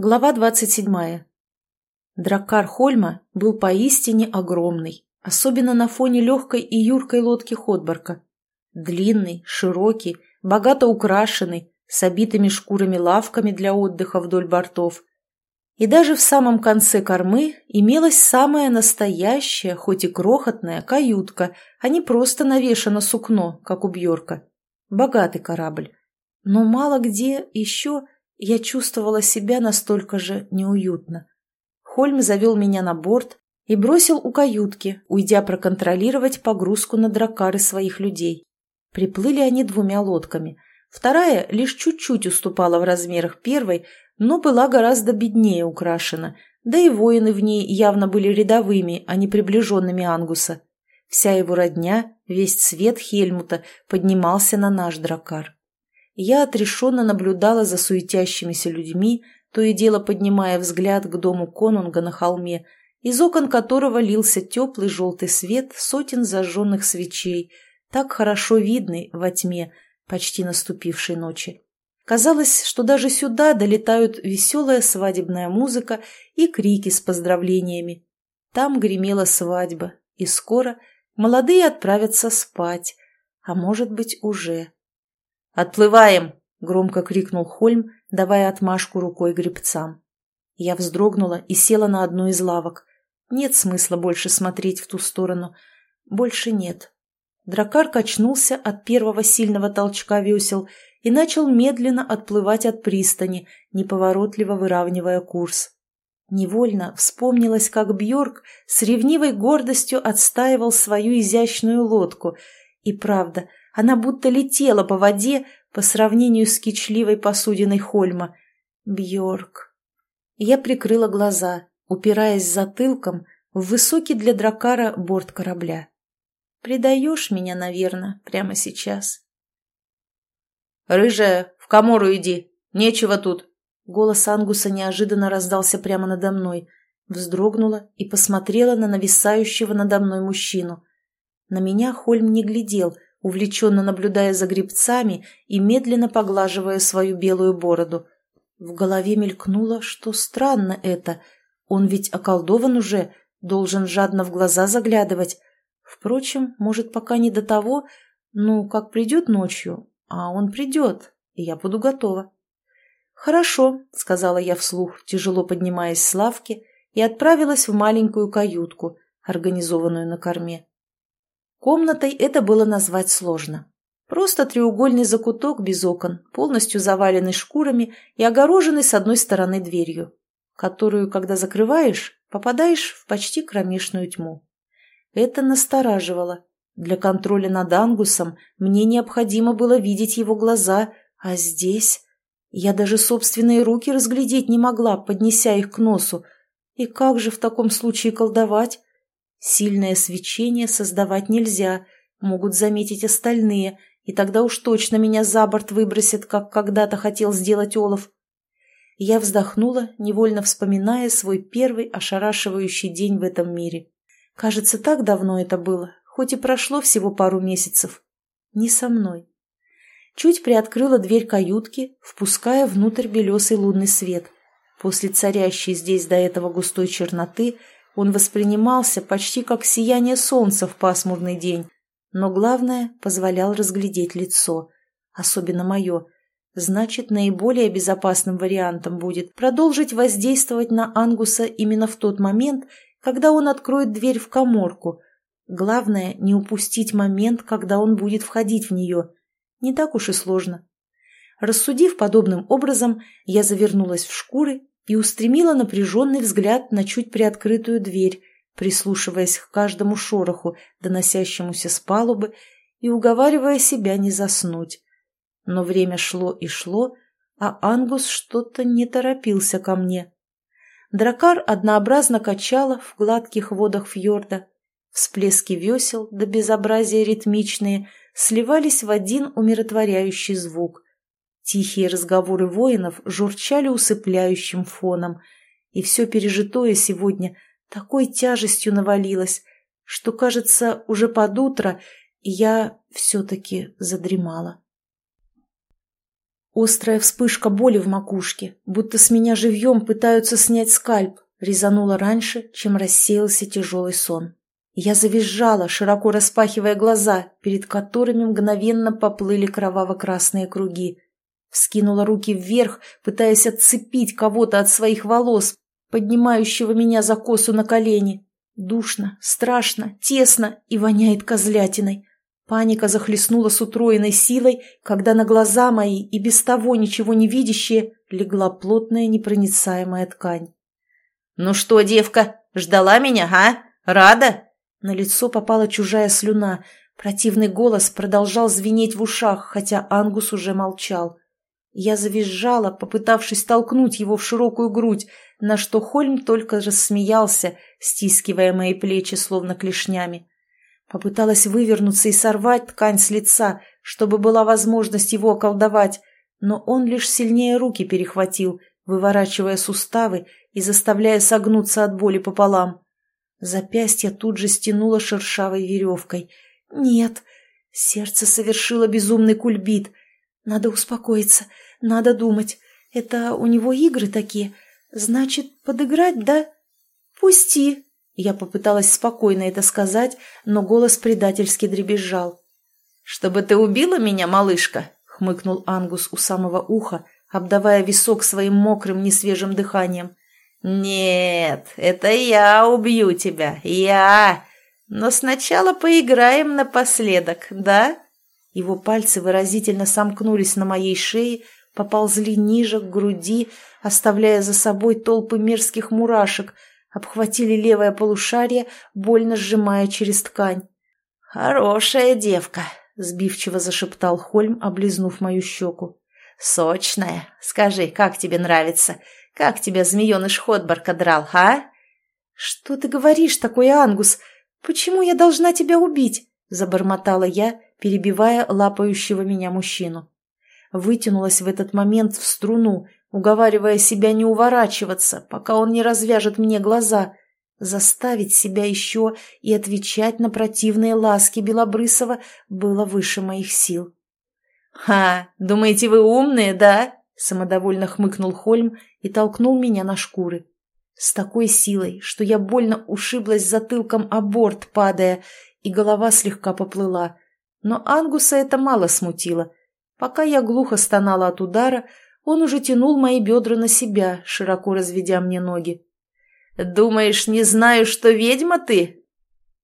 Глава 27. Драккар Хольма был поистине огромный, особенно на фоне легкой и юркой лодки Ходборка. Длинный, широкий, богато украшенный, с обитыми шкурами лавками для отдыха вдоль бортов. И даже в самом конце кормы имелась самая настоящая, хоть и крохотная, каютка, а не просто навешано сукно, как у Бьорка. Богатый корабль. Но мало где еще я чувствовала себя настолько же неуютно. Хольм завел меня на борт и бросил у каютки, уйдя проконтролировать погрузку на дракары своих людей. Приплыли они двумя лодками. Вторая лишь чуть-чуть уступала в размерах первой, но была гораздо беднее украшена, да и воины в ней явно были рядовыми, а не приближенными Ангуса. Вся его родня, весь цвет Хельмута поднимался на наш дракар. Я отрешенно наблюдала за суетящимися людьми, то и дело поднимая взгляд к дому конунга на холме, из окон которого лился теплый желтый свет сотен зажженных свечей, так хорошо видный во тьме почти наступившей ночи. Казалось, что даже сюда долетают веселая свадебная музыка и крики с поздравлениями. Там гремела свадьба, и скоро молодые отправятся спать, а может быть уже. «Отплываем!» — громко крикнул Хольм, давая отмашку рукой гребцам. Я вздрогнула и села на одну из лавок. Нет смысла больше смотреть в ту сторону. Больше нет. Дракар качнулся от первого сильного толчка весел и начал медленно отплывать от пристани, неповоротливо выравнивая курс. Невольно вспомнилось, как Бьорк с ревнивой гордостью отстаивал свою изящную лодку. И правда, она будто летела по воде по сравнению с кичливой посудиной Хольма. Бьорк. Я прикрыла глаза, упираясь затылком в высокий для дракара борт корабля. Предаешь меня, наверное, прямо сейчас. «Рыжая, в комору иди! Нечего тут!» Голос Ангуса неожиданно раздался прямо надо мной. Вздрогнула и посмотрела на нависающего надо мной мужчину. На меня Хольм не глядел — увлеченно наблюдая за грибцами и медленно поглаживая свою белую бороду. В голове мелькнуло, что странно это. Он ведь околдован уже, должен жадно в глаза заглядывать. Впрочем, может, пока не до того, ну, как придет ночью, а он придет, и я буду готова. «Хорошо», — сказала я вслух, тяжело поднимаясь с лавки, и отправилась в маленькую каютку, организованную на корме. Комнатой это было назвать сложно. Просто треугольный закуток без окон, полностью заваленный шкурами и огороженный с одной стороны дверью, которую, когда закрываешь, попадаешь в почти кромешную тьму. Это настораживало. Для контроля над Ангусом мне необходимо было видеть его глаза, а здесь... Я даже собственные руки разглядеть не могла, поднеся их к носу. И как же в таком случае колдовать? Сильное свечение создавать нельзя, могут заметить остальные, и тогда уж точно меня за борт выбросят, как когда-то хотел сделать Олаф. Я вздохнула, невольно вспоминая свой первый ошарашивающий день в этом мире. Кажется, так давно это было, хоть и прошло всего пару месяцев. Не со мной. Чуть приоткрыла дверь каютки, впуская внутрь белесый лунный свет. После царящей здесь до этого густой черноты он воспринимался почти как сияние солнца в пасмурный день, но главное – позволял разглядеть лицо, особенно мое. Значит, наиболее безопасным вариантом будет продолжить воздействовать на Ангуса именно в тот момент, когда он откроет дверь в коморку. Главное – не упустить момент, когда он будет входить в нее. Не так уж и сложно. Рассудив подобным образом, я завернулась в шкуры и устремила напряженный взгляд на чуть приоткрытую дверь, прислушиваясь к каждому шороху, доносящемуся с палубы, и уговаривая себя не заснуть. Но время шло и шло, а Ангус что-то не торопился ко мне. Дракар однообразно качала в гладких водах фьорда. Всплески весел до да безобразия ритмичные сливались в один умиротворяющий звук. Тихие разговоры воинов журчали усыпляющим фоном, и все пережитое сегодня такой тяжестью навалилось, что, кажется, уже под утро я все-таки задремала. Острая вспышка боли в макушке, будто с меня живьем пытаются снять скальп, резанула раньше, чем рассеялся тяжелый сон. Я завизжала, широко распахивая глаза, перед которыми мгновенно поплыли кроваво-красные круги. Вскинула руки вверх, пытаясь отцепить кого-то от своих волос, поднимающего меня за косу на колени. Душно, страшно, тесно и воняет козлятиной. Паника захлестнула с утроенной силой, когда на глаза мои и без того ничего не видящие легла плотная непроницаемая ткань. «Ну что, девка, ждала меня, а? Рада?» На лицо попала чужая слюна. Противный голос продолжал звенеть в ушах, хотя Ангус уже молчал. Я завизжала, попытавшись толкнуть его в широкую грудь, на что Хольм только рассмеялся, стискивая мои плечи словно клешнями. Попыталась вывернуться и сорвать ткань с лица, чтобы была возможность его околдовать, но он лишь сильнее руки перехватил, выворачивая суставы и заставляя согнуться от боли пополам. Запястье тут же стянуло шершавой веревкой. «Нет!» Сердце совершило безумный кульбит. «Надо успокоиться, надо думать. Это у него игры такие. Значит, подыграть, да? Пусти!» Я попыталась спокойно это сказать, но голос предательски дребезжал. «Чтобы ты убила меня, малышка?» — хмыкнул Ангус у самого уха, обдавая висок своим мокрым несвежим дыханием. «Нет, это я убью тебя, я! Но сначала поиграем напоследок, да?» Его пальцы выразительно сомкнулись на моей шее, поползли ниже, к груди, оставляя за собой толпы мерзких мурашек — обхватили левое полушарие, больно сжимая через ткань. «Хорошая девка», — сбивчиво зашептал Хольм, облизнув мою щеку. «Сочная. Скажи, как тебе нравится? Как тебя змееныш Ходбарка драл, а?» «Что ты говоришь такой, Ангус? Почему я должна тебя убить?» — забормотала я, перебивая лапающего меня мужчину. Вытянулась в этот момент в струну, уговаривая себя не уворачиваться, пока он не развяжет мне глаза, заставить себя еще и отвечать на противные ласки Белобрысова было выше моих сил. «Ха, думаете, вы умные, да?» — самодовольно хмыкнул Хольм и толкнул меня на шкуры. С такой силой, что я больно ушиблась затылком о борт, падая, и голова слегка поплыла. Но Ангуса это мало смутило. Пока я глухо стонала от удара, он уже тянул мои бедра на себя, широко разведя мне ноги. «Думаешь, не знаю, что ведьма ты?»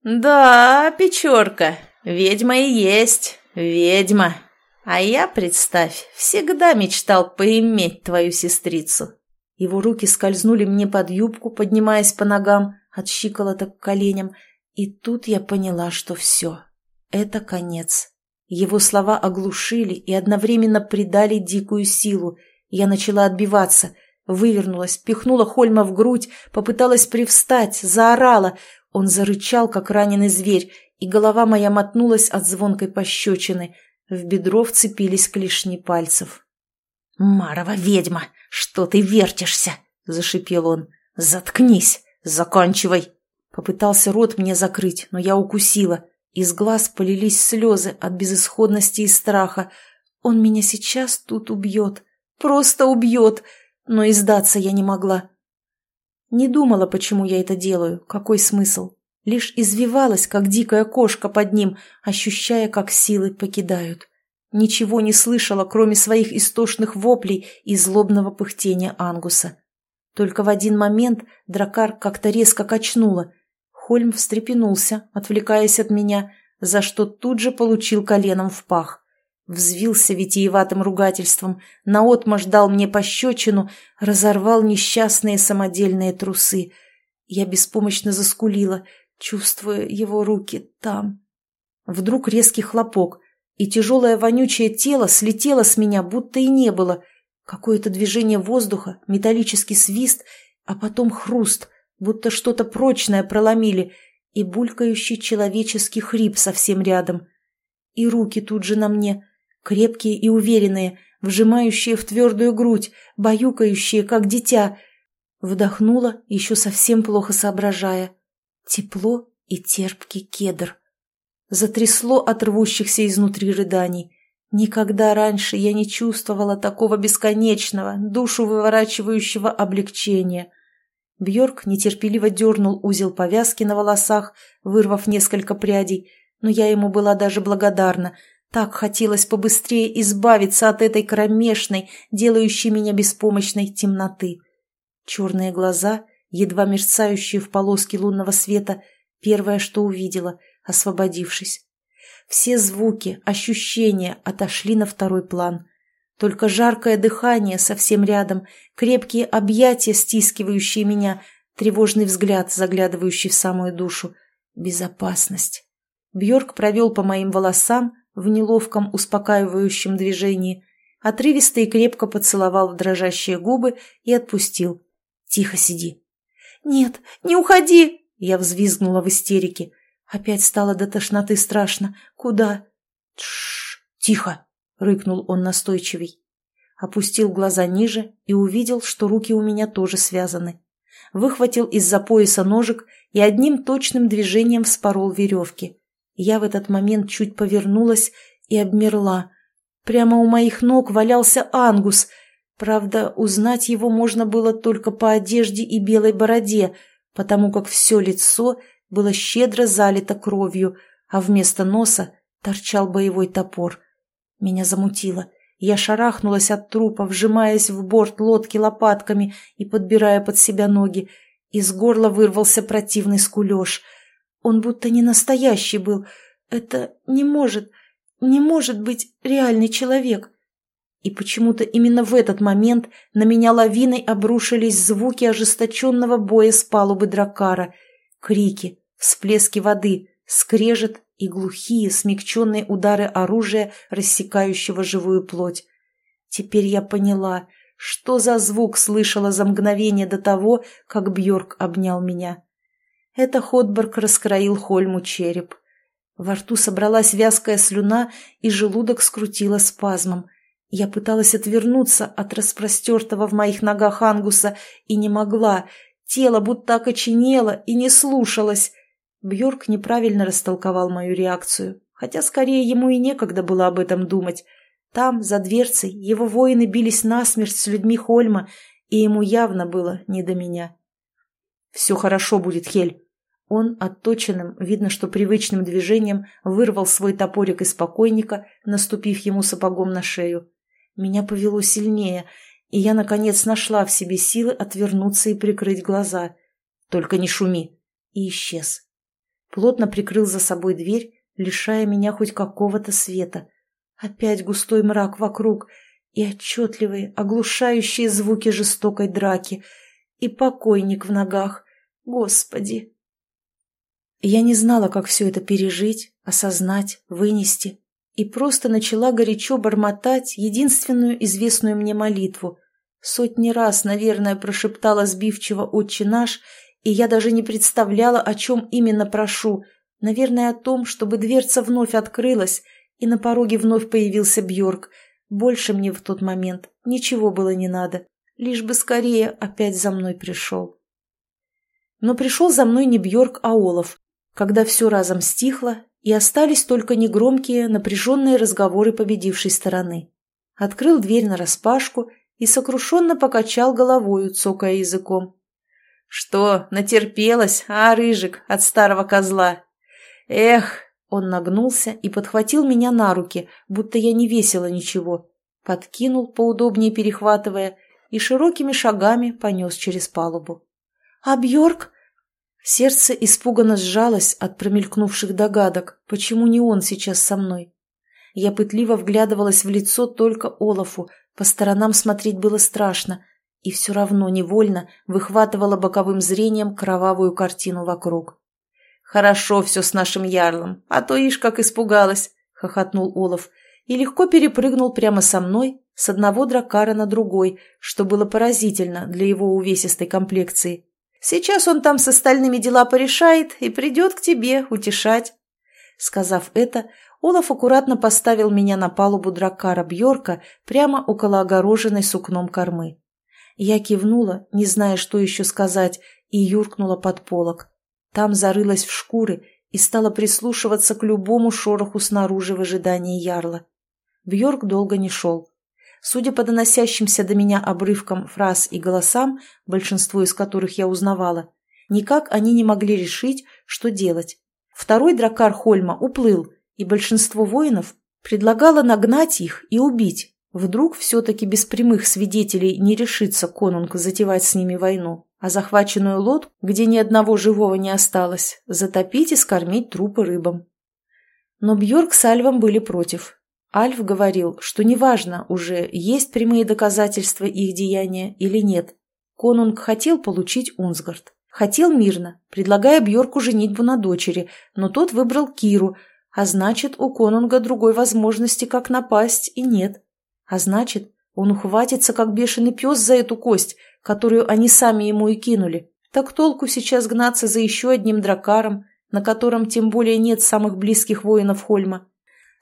«Да, Печорка, ведьма и есть, ведьма. А я, представь, всегда мечтал поиметь твою сестрицу». Его руки скользнули мне под юбку, поднимаясь по ногам, от щиколоток к коленям, и тут я поняла, что все. Это конец. Его слова оглушили и одновременно придали дикую силу — я начала отбиваться, вывернулась, пихнула Хольма в грудь, попыталась привстать, заорала. Он зарычал, как раненый зверь, и голова моя мотнулась от звонкой пощечины. В бедро вцепились клешни пальцев. «Марова ведьма, что ты вертишься?» — зашипел он. «Заткнись! Заканчивай!» Попытался рот мне закрыть, но я укусила. Из глаз полились слезы от безысходности и страха. Он меня сейчас тут убьет. Просто убьет, но и сдаться я не могла. Не думала, почему я это делаю, какой смысл. Лишь извивалась, как дикая кошка под ним, ощущая, как силы покидают. Ничего не слышала, кроме своих истошных воплей и злобного пыхтения Ангуса. Только в один момент дракар как-то резко качнула. Хольм встрепенулся, отвлекаясь от меня, за что тут же получил коленом в пах. Взвился витиеватым ругательством, наотмашь дал мне пощечину, разорвал несчастные самодельные трусы. Я беспомощно заскулила, чувствуя его руки там. Вдруг резкий хлопок, и тяжелое вонючее тело слетело с меня, будто и не было. Какое-то движение воздуха, металлический свист, а потом хруст, будто что-то прочное проломили, и булькающий человеческий хрип совсем рядом. И руки тут же на мне — Крепкие и уверенные, вжимающие в твердую грудь, баюкающие, как дитя. Вдохнула, еще совсем плохо соображая. Тепло и терпкий кедр. Затрясло от рвущихся изнутри рыданий. Никогда раньше я не чувствовала такого бесконечного, душу выворачивающего облегчения. Бьорк нетерпеливо дернул узел повязки на волосах, вырвав несколько прядей, но я ему была даже благодарна. Так хотелось побыстрее избавиться от этой кромешной, делающей меня беспомощной темноты. Черные глаза, едва мерцающие в полоске лунного света, первое, что увидела, освободившись. Все звуки, ощущения отошли на второй план. Только жаркое дыхание совсем рядом, крепкие объятия, стискивающие меня, тревожный взгляд, заглядывающий в самую душу. Безопасность. Бьорк провел по моим волосам в неловком успокаивающем движении, отрывисто и крепко поцеловал в дрожащие губы и отпустил. «Тихо сиди». «Нет, не уходи!» Я взвизгнула в истерике. Опять стало до тошноты страшно. Куда? Тш, тихо, рыкнул он настойчивей. Опустил глаза ниже и увидел, что руки у меня тоже связаны. Выхватил из-за пояса ножик и одним точным движением вспорол веревки. Я в этот момент чуть повернулась и обмерла. Прямо у моих ног валялся ангус. Правда, узнать его можно было только по одежде и белой бороде, потому как все лицо было щедро залито кровью, а вместо носа торчал боевой топор. Меня замутило. Я шарахнулась от трупа, вжимаясь в борт лодки лопатками и подбирая под себя ноги. Из горла вырвался противный скулеж. Он будто не настоящий был. Это не может, не может быть реальный человек. И почему-то именно в этот момент на меня лавиной обрушились звуки ожесточенного боя с палубы дракара. Крики, всплески воды, скрежет и глухие, смягченные удары оружия, рассекающего живую плоть. Теперь я поняла, что за звук слышала за мгновение до того, как Бьорк обнял меня. Это Ходберг раскроил Хольму череп. Во рту собралась вязкая слюна, и желудок скрутило спазмом. Я пыталась отвернуться от распростертого в моих ногах ангуса и не могла. Тело будто окоченело и не слушалось. Бьорк неправильно растолковал мою реакцию, хотя скорее ему и некогда было об этом думать. Там, за дверцей, его воины бились насмерть с людьми Хольма, и ему явно было не до меня. «Все хорошо будет, Хель». Он отточенным, видно, что привычным движением вырвал свой топорик из покойника, наступив ему сапогом на шею. Меня повело сильнее, и я, наконец, нашла в себе силы отвернуться и прикрыть глаза. «Только не шуми!» И исчез плотно прикрыл за собой дверь, лишая меня хоть какого-то света. Опять густой мрак вокруг и отчетливые, оглушающие звуки жестокой драки, и покойник в ногах. Господи! Я не знала, как все это пережить, осознать, вынести, и просто начала горячо бормотать единственную известную мне молитву. Сотни раз, наверное, прошептала сбивчиво «Отче наш» и я даже не представляла, о чем именно прошу. Наверное, о том, чтобы дверца вновь открылась, и на пороге вновь появился Бьорк. Больше мне в тот момент ничего было не надо, лишь бы скорее опять за мной пришел. Но пришел за мной не Бьорк, а Олаф, когда все разом стихло, и остались только негромкие, напряженные разговоры победившей стороны. Открыл дверь нараспашку и сокрушенно покачал головою, цокая языком. «Что, натерпелась, а, Рыжик, от старого козла?» «Эх!» Он нагнулся и подхватил меня на руки, будто я не весила ничего. Подкинул, поудобнее перехватывая, и широкими шагами понес через палубу. «А Бьорк?» Сердце испуганно сжалось от промелькнувших догадок, почему не он сейчас со мной. Я пытливо вглядывалась в лицо только Олафу, по сторонам смотреть было страшно, и все равно невольно выхватывала боковым зрением кровавую картину вокруг. «Хорошо все с нашим ярлом, а то ишь как испугалась!» — хохотнул Олаф и легко перепрыгнул прямо со мной с одного дракара на другой, что было поразительно для его увесистой комплекции. «Сейчас он там с остальными дела порешает и придет к тебе утешать». Сказав это, Олаф аккуратно поставил меня на палубу дракара Бьорка прямо около огороженной сукном кормы. Я кивнула, не зная, что еще сказать, и юркнула под полок. Там зарылась в шкуры и стала прислушиваться к любому шороху снаружи в ожидании ярла. Бьорк долго не шел. Судя по доносящимся до меня обрывкам фраз и голосам, большинство из которых я узнавала, никак они не могли решить, что делать. Второй дракар Хольма уплыл, и большинство воинов предлагало нагнать их и убить. Вдруг все-таки без прямых свидетелей не решится конунг затевать с ними войну, а захваченную лодку, где ни одного живого не осталось, затопить и скормить трупы рыбам. Но Бьорк с Альвом были против. Альф говорил, что неважно уже, есть прямые доказательства их деяния или нет. Конунг хотел получить Унсгард. Хотел мирно, предлагая Бьорку женитьбу на дочери, но тот выбрал Киру, а значит, у Конунга другой возможности, как напасть, и нет. А значит, он ухватится, как бешеный пес, за эту кость, которую они сами ему и кинули. Так толку сейчас гнаться за еще одним дракаром, на котором тем более нет самых близких воинов Хольма.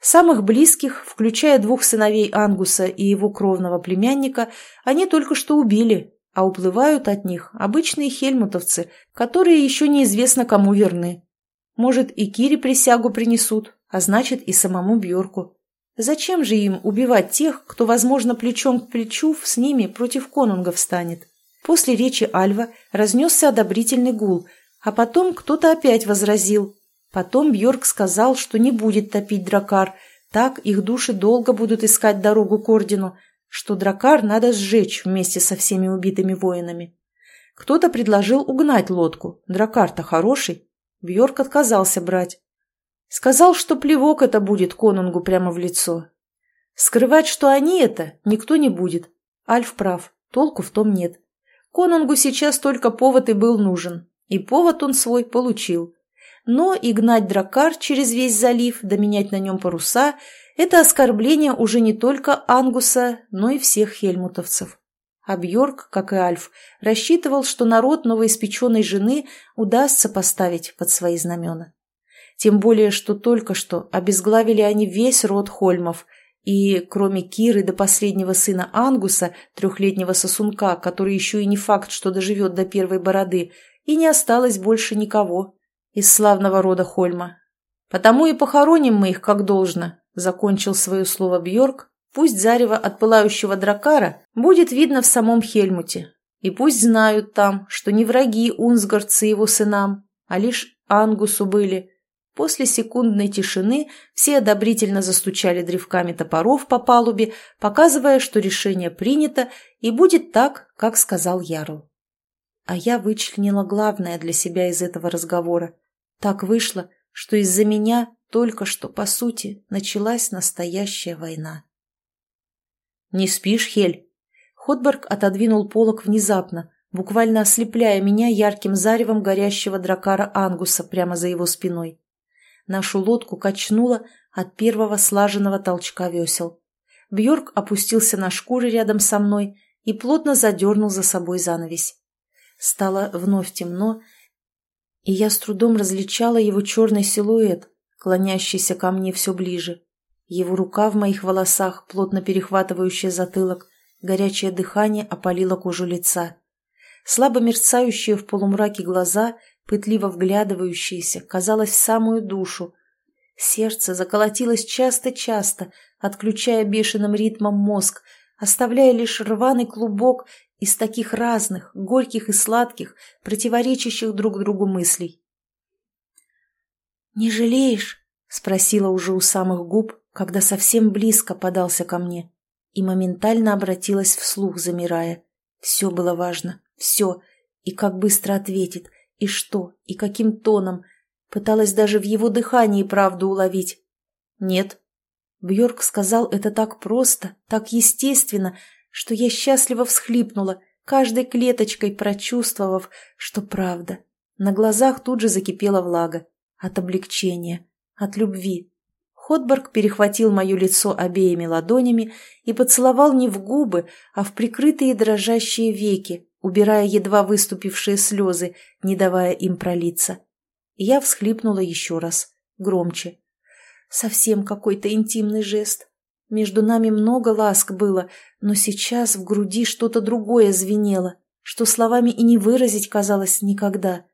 Самых близких, включая двух сыновей Ангуса и его кровного племянника, они только что убили, а уплывают от них обычные хельмутовцы, которые еще неизвестно кому верны. Может, и Кире присягу принесут, а значит и самому Бьорку. Зачем же им убивать тех, кто, возможно, плечом к плечу с ними против конунга встанет? После речи Альва разнесся одобрительный гул, а потом кто-то опять возразил. Потом Бьорк сказал, что не будет топить дракар, так их души долго будут искать дорогу к ордену, что дракар надо сжечь вместе со всеми убитыми воинами. Кто-то предложил угнать лодку, дракар-то хороший. Бьорк отказался брать. Сказал, что плевок это будет конунгу прямо в лицо. Скрывать, что они это, никто не будет. Альф прав, толку в том нет. Конунгу сейчас только повод и был нужен, и повод он свой получил. Но и гнать дракар через весь залив, да менять на нем паруса – это оскорбление уже не только Ангуса, но и всех хельмутовцев. А Бьорк, как и Альф, рассчитывал, что народ новоиспеченной жены удастся поставить под свои знамена. Тем более, что только что обезглавили они весь род Хольмов, и, кроме Киры до последнего сына Ангуса, трехлетнего сосунка, который еще и не факт, что доживет до первой бороды, и не осталось больше никого из славного рода Хольма. «Потому и похороним мы их как должно», — закончил свое слово Бьорк. «Пусть зарево от пылающего дракара будет видно в самом Хельмуте, и пусть знают там, что не враги Унсгардцы его сынам, а лишь Ангусу были, После секундной тишины все одобрительно застучали древками топоров по палубе, показывая, что решение принято и будет так, как сказал Ярл. А я вычленила главное для себя из этого разговора. Так вышло, что из-за меня только что, по сути, началась настоящая война. «Не спишь, Хель?» Ходберг отодвинул полок внезапно, буквально ослепляя меня ярким заревом горящего дракара Ангуса прямо за его спиной. Нашу лодку качнуло от первого слаженного толчка весел. Бьорк опустился на шкуры рядом со мной и плотно задернул за собой занавесь. Стало вновь темно, и я с трудом различала его черный силуэт, клонящийся ко мне все ближе. Его рука в моих волосах, плотно перехватывающая затылок, горячее дыхание опалило кожу лица. Слабо мерцающие в полумраке глаза пытливо вглядывающаяся, казалось, в самую душу. Сердце заколотилось часто-часто, отключая бешеным ритмом мозг, оставляя лишь рваный клубок из таких разных, горьких и сладких, противоречащих друг другу мыслей. «Не жалеешь?» — спросила уже у самых губ, когда совсем близко подался ко мне, и моментально обратилась вслух, замирая. Все было важно, все, и как быстро ответит, и что, и каким тоном. Пыталась даже в его дыхании правду уловить. Нет. Бьорк сказал это так просто, так естественно, что я счастливо всхлипнула, каждой клеточкой прочувствовав, что правда. На глазах тут же закипела влага. От облегчения, от любви. Ходберг перехватил мое лицо обеими ладонями и поцеловал не в губы, а в прикрытые дрожащие веки, убирая едва выступившие слезы, не давая им пролиться. Я всхлипнула еще раз, громче. Совсем какой-то интимный жест. Между нами много ласк было, но сейчас в груди что-то другое звенело, что словами и не выразить казалось никогда.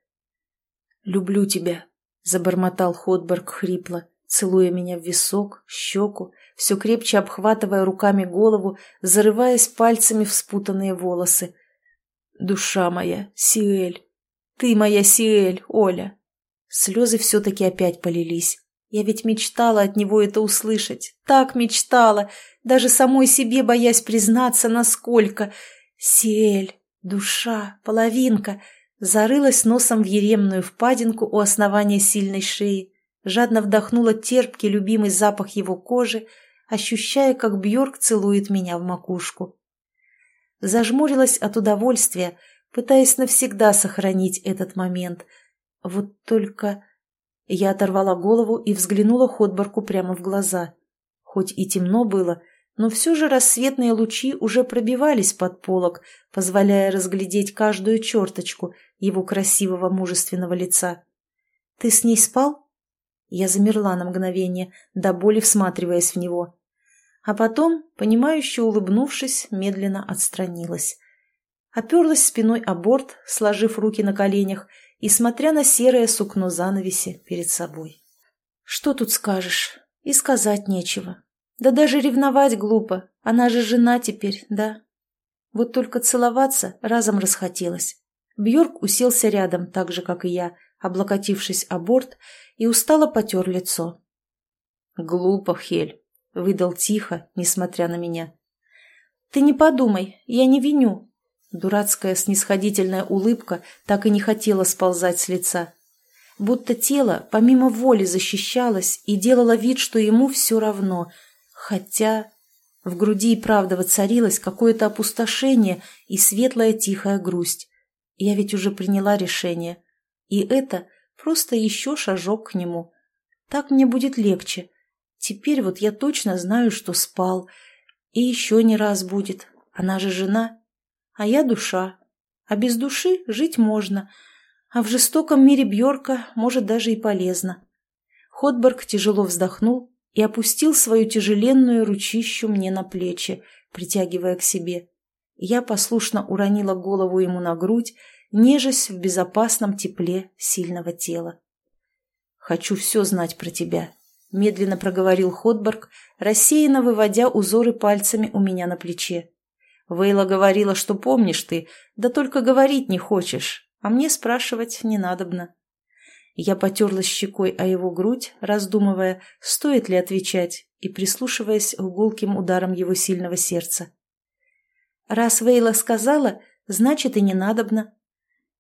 «Люблю тебя», — забормотал Ходберг хрипло, целуя меня в висок, щеку, все крепче обхватывая руками голову, зарываясь пальцами в спутанные волосы. «Душа моя, Сиэль! Ты моя Сиэль, Оля!» Слезы все-таки опять полились. Я ведь мечтала от него это услышать. Так мечтала, даже самой себе боясь признаться, насколько. Сиэль, душа, половинка, зарылась носом в еремную впадинку у основания сильной шеи, жадно вдохнула терпкий любимый запах его кожи, ощущая, как Бьорк целует меня в макушку. Зажмурилась от удовольствия, пытаясь навсегда сохранить этот момент. Вот только... Я оторвала голову и взглянула Ходборку прямо в глаза. Хоть и темно было, но все же рассветные лучи уже пробивались под полок, позволяя разглядеть каждую черточку его красивого мужественного лица. «Ты с ней спал?» Я замерла на мгновение, до боли всматриваясь в него. А потом, понимающе улыбнувшись, медленно отстранилась. Оперлась спиной о борт, сложив руки на коленях и смотря на серое сукно занавеси перед собой. Что тут скажешь? И сказать нечего. Да даже ревновать глупо. Она же жена теперь, да? Вот только целоваться разом расхотелось. Бьорк уселся рядом, так же, как и я, облокотившись о борт, и устало потер лицо. «Глупо, Хель», — выдал тихо, несмотря на меня. «Ты не подумай, я не виню». Дурацкая снисходительная улыбка так и не хотела сползать с лица. Будто тело помимо воли защищалось и делало вид, что ему все равно. Хотя в груди и правда воцарилось какое-то опустошение и светлая тихая грусть. Я ведь уже приняла решение. И это просто еще шажок к нему. Так мне будет легче. Теперь вот я точно знаю, что спал. И еще не раз будет. Она же жена. А я душа. А без души жить можно. А в жестоком мире Бьорка может даже и полезно. Ходберг тяжело вздохнул и опустил свою тяжеленную ручищу мне на плечи, притягивая к себе. Я послушно уронила голову ему на грудь нежась в безопасном тепле сильного тела. «Хочу все знать про тебя», — медленно проговорил Ходберг, рассеянно выводя узоры пальцами у меня на плече. «Вейла говорила, что помнишь ты, да только говорить не хочешь, а мне спрашивать не надобно». Я потерлась щекой о его грудь, раздумывая, стоит ли отвечать, и прислушиваясь к гулким ударам его сильного сердца. «Раз Вейла сказала, значит и не надобно»,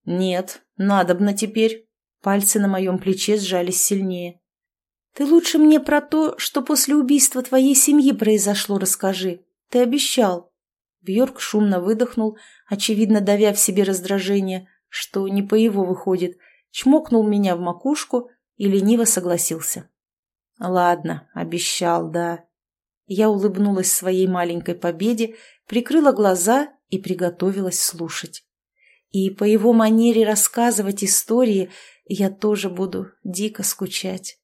«Нет, надобно теперь». Пальцы на моем плече сжались сильнее. «Ты лучше мне про то, что после убийства твоей семьи произошло, расскажи. Ты обещал». Бьорк шумно выдохнул, очевидно давя в себе раздражение, что не по его выходит, чмокнул меня в макушку и лениво согласился. «Ладно, обещал, да». Я улыбнулась своей маленькой победе, прикрыла глаза и приготовилась слушать. И по его манере рассказывать истории я тоже буду дико скучать.